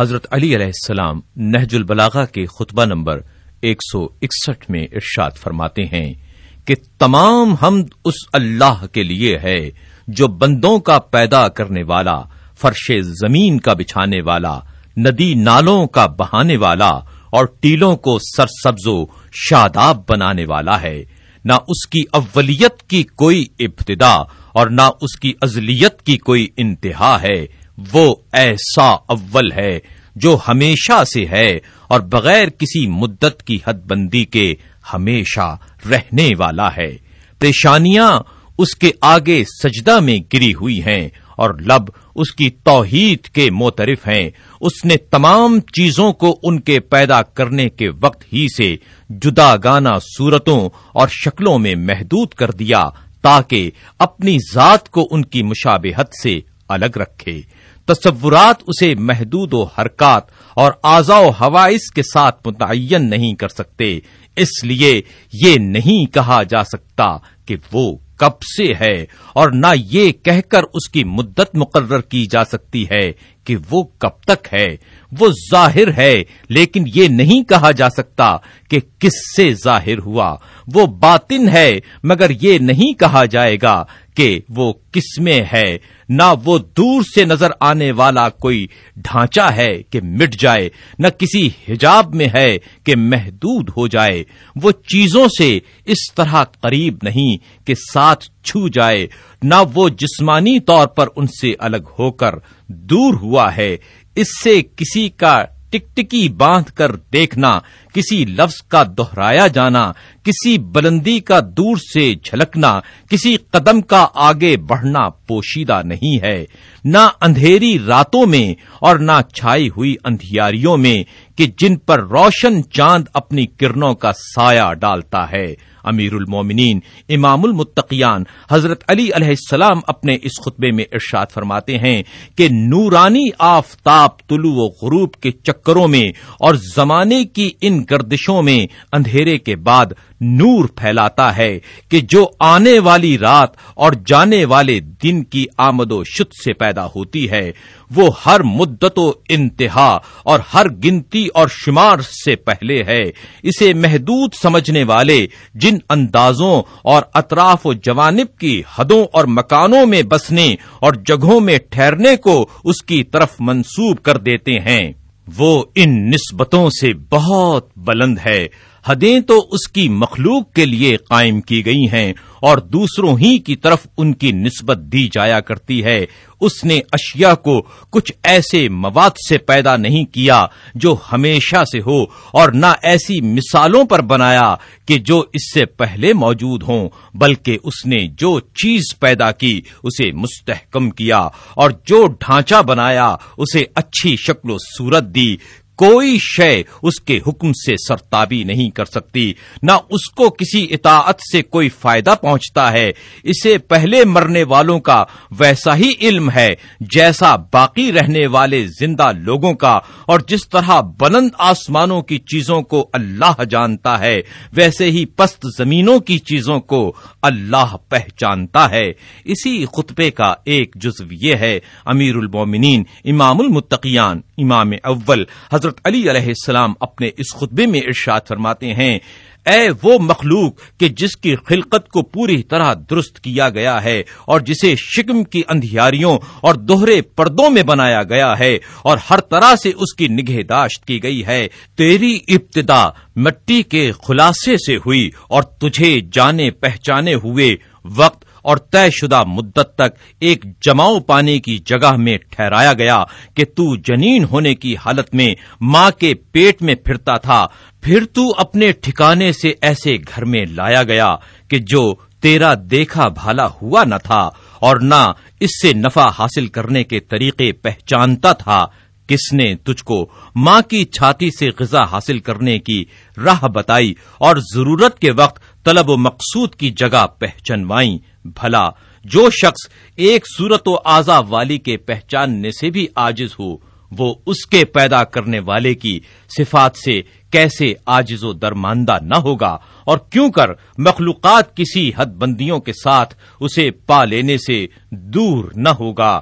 حضرت علی علیہ السلام نہج البلاغا کے خطبہ نمبر ایک سو اکسٹھ میں ارشاد فرماتے ہیں کہ تمام حمد اس اللہ کے لیے ہے جو بندوں کا پیدا کرنے والا، فرش زمین کا بچھانے والا، ندی نالوں کا بہانے والا اور ٹیلوں کو سرسبز و شاداب بنانے والا ہے۔ نہ اس کی اولیت کی کوئی ابتدا اور نہ اس کی ازلیت کی کوئی انتہا ہے۔ وہ ایسا اول ہے جو ہمیشہ سے ہے اور بغیر کسی مدت کی حد بندی کے ہمیشہ رہنے والا ہے۔ پیشانیاں اس کے آگے سجدہ میں گری ہوئی ہیں اور لب اس کی توحید کے موترف ہیں۔ اس نے تمام چیزوں کو ان کے پیدا کرنے کے وقت ہی سے جدا گانا صورتوں اور شکلوں میں محدود کر دیا تاکہ اپنی ذات کو ان کی مشابہت سے الگ رکھے۔ تصورات اسے محدود و حرکات اور آزا و حوائث کے ساتھ متعین نہیں کر سکتے۔ اس لیے یہ نہیں کہا جا سکتا کہ وہ کب سے ہے اور نہ یہ کہہ کر اس کی مدت مقرر کی جا سکتی ہے کہ وہ کب تک ہے، وہ ظاہر ہے، لیکن یہ نہیں کہا جا سکتا کہ کس سے ظاہر ہوا۔ وہ باطن ہے، مگر یہ نہیں کہا جائے گا کہ وہ کس میں ہے۔ نہ وہ دور سے نظر آنے والا کوئی ڈھانچہ ہے کہ مٹ جائے، نہ کسی حجاب میں ہے کہ محدود ہو جائے۔ وہ چیزوں سے اس طرح قریب نہیں کہ ساتھ چھو جائے، نہ وہ جسمانی طور پر ان سے الگ ہو کر۔ دور ہوا ہے۔ اس سے کسی کا ٹکٹکی باندھ کر دیکھنا کسی لفظ کا دہرایا جانا، کسی بلندی کا دور سے جھلکنا، کسی قدم کا آگے بڑھنا پوشیدہ نہیں ہے۔ نہ اندھیری راتوں میں اور نہ چھائی ہوئی اندھیاریوں میں کہ جن پر روشن چاند اپنی کرنوں کا سایہ ڈالتا ہے۔ امیر المومنین، امام المتقیان، حضرت علی علیہ السلام اپنے اس خطبے میں ارشاد فرماتے ہیں کہ نورانی آفتاب طلوع و غروب کے چکروں میں اور زمانے کی ان گردشوں میں اندھیرے کے بعد نور پھیلاتا ہے کہ جو آنے والی رات اور جانے والے دن کی آمد و شد سے پیدا ہوتی ہے، وہ ہر مدت و انتہا اور ہر گنتی اور شمار سے پہلے ہے۔ اسے محدود سمجھنے والے جن اندازوں اور اطراف و جوانب کی حدوں اور مکانوں میں بسنے اور جگہوں میں ٹھہرنے کو اس کی طرف منسوب کر دیتے ہیں۔ وہ ان نسبتوں سے بہت بلند ہے۔ حدیں تو اس کی مخلوق کے لیے قائم کی گئی ہیں اور دوسروں ہی کی طرف ان کی نسبت دی جایا کرتی ہے۔ اس نے اشیاء کو کچھ ایسے مواد سے پیدا نہیں کیا جو ہمیشہ سے ہو اور نہ ایسی مثالوں پر بنایا کہ جو اس سے پہلے موجود ہوں، بلکہ اس نے جو چیز پیدا کی اسے مستحکم کیا اور جو ڈھانچہ بنایا اسے اچھی شکل و صورت دی۔ کوئی شے اس کے حکم سے سرتابی نہیں کر سکتی۔ نہ اس کو کسی اطاعت سے کوئی فائدہ پہنچتا ہے۔ اسے پہلے مرنے والوں کا ویسا ہی علم ہے جیسا باقی رہنے والے زندہ لوگوں کا۔ اور جس طرح بلند آسمانوں کی چیزوں کو اللہ جانتا ہے، ویسے ہی پست زمینوں کی چیزوں کو اللہ پہچانتا ہے۔ اسی خطبے کا ایک جزو یہ ہے، امیر المومنین، امام المتقیان۔ امام اول حضرت علی علیہ السلام اپنے اس خطبے میں ارشاد فرماتے ہیں، اے وہ مخلوق کہ جس کی خلقت کو پوری طرح درست کیا گیا ہے اور جسے شکم کی اندھیاریوں اور دوہرے پردوں میں بنایا گیا ہے اور ہر طرح سے اس کی نگہداشت کی گئی ہے، تیری ابتدا مٹی کے خلاصے سے ہوئی اور تجھے جانے پہچانے ہوئے وقت اور طے شدہ مدت تک ایک جماؤ پانے کی جگہ میں ٹھہرایا گیا کہ تو جنین ہونے کی حالت میں ماں کے پیٹ میں پھرتا تھا۔ پھر تو اپنے ٹھکانے سے ایسے گھر میں لایا گیا کہ جو تیرا دیکھا بھالا ہوا نہ تھا اور نہ اس سے نفع حاصل کرنے کے طریقے پہچانتا تھا۔ کس نے تجھ کو ماں کی چھاتی سے غذا حاصل کرنے کی راہ بتائی اور ضرورت کے وقت طلب و مقصود کی جگہ پہچانوائیں بھلا، جو شخص ایک صورت و اعضا والی کے پہچاننے سے بھی آجز ہو، وہ اس کے پیدا کرنے والے کی صفات سے کیسے آجز و درماندہ نہ ہوگا؟ اور کیوں کر مخلوقات کسی حد بندیوں کے ساتھ اسے پا لینے سے دور نہ ہوگا؟